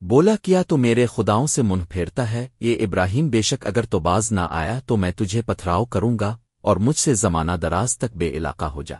بولا، کیا تو میرے خداؤں سے منہ پھیرتا ہے؟ یہ ابراہیم بے شک اگر تو باز نہ آیا تو میں تجھے پتھراؤ کروں گا اور مجھ سے زمانہ دراز تک بے علاقہ ہو جا۔